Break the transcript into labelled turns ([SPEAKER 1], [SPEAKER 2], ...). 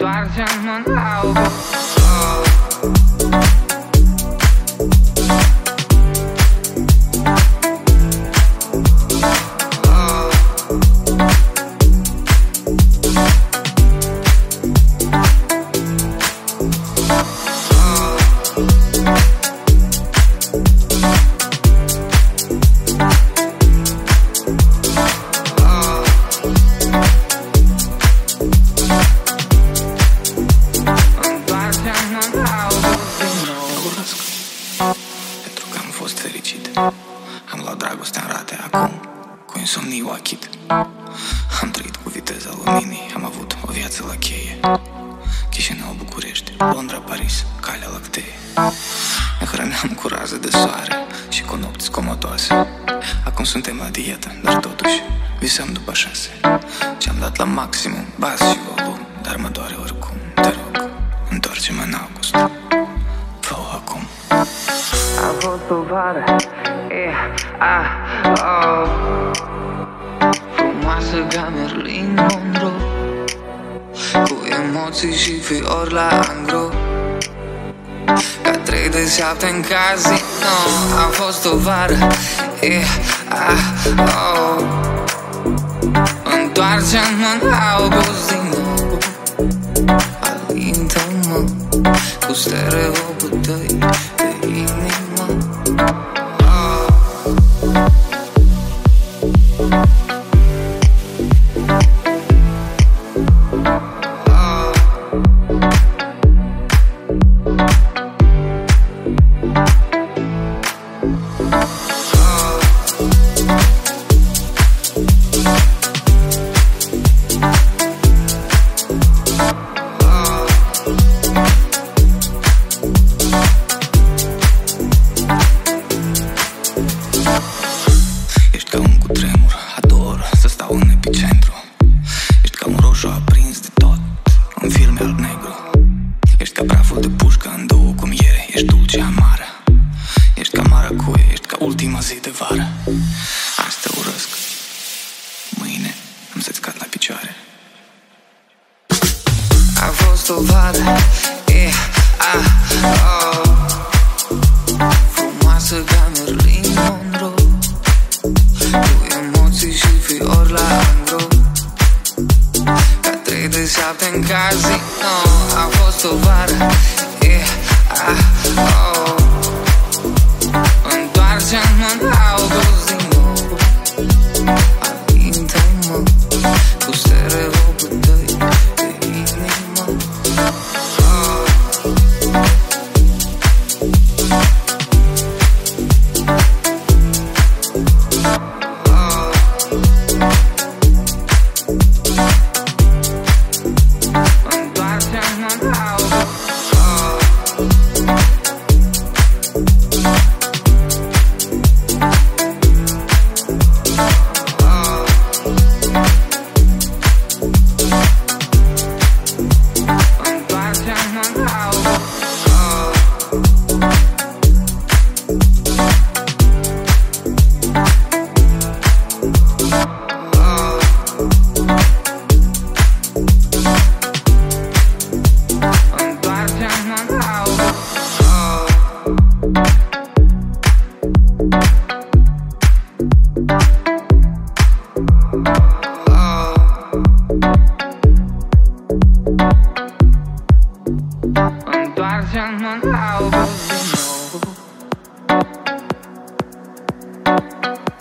[SPEAKER 1] Eduardo Germanal. Fericit. Am luat dragostea în rate acum Cu insomnii o achit Am trăit cu viteza luminii Am avut o viață la cheie. Chișinău, București, Londra, Paris Calea lactee. Ne hrăneam cu rază de soare Și cu nopți scomotoase Acum suntem la dietă, dar totuși Visăm după șase. Ce-am dat la maximum, bas și volum Dar mă doare oricum, te rog Întoarce-mă în august
[SPEAKER 2] A fost o vară e, a, oh. Frumoasă ca Merlin Monroe Cu emoții și fiori la angro Ca trei de șapte în casino A fost o vară e, a, oh. Întoarce-mă în august din nou Thank uh-huh. you.
[SPEAKER 1] Ești ca un cutremur, ador să stau în epicentru. Ești ca un roșu aprins de tot, un film alb-negru. Ești ca praful de pușcă în două cum ieri, ești dulce amară. Ești ca maracuie, ești ca ultima zi de vară. Azi te urăsc, mâine am să-ți cad la picioare.
[SPEAKER 2] A fost o vară e, a, oh. Frumoasă ca casino A fost o vară e, a, oh. Întoarce-mă în august drown on alcohol, know.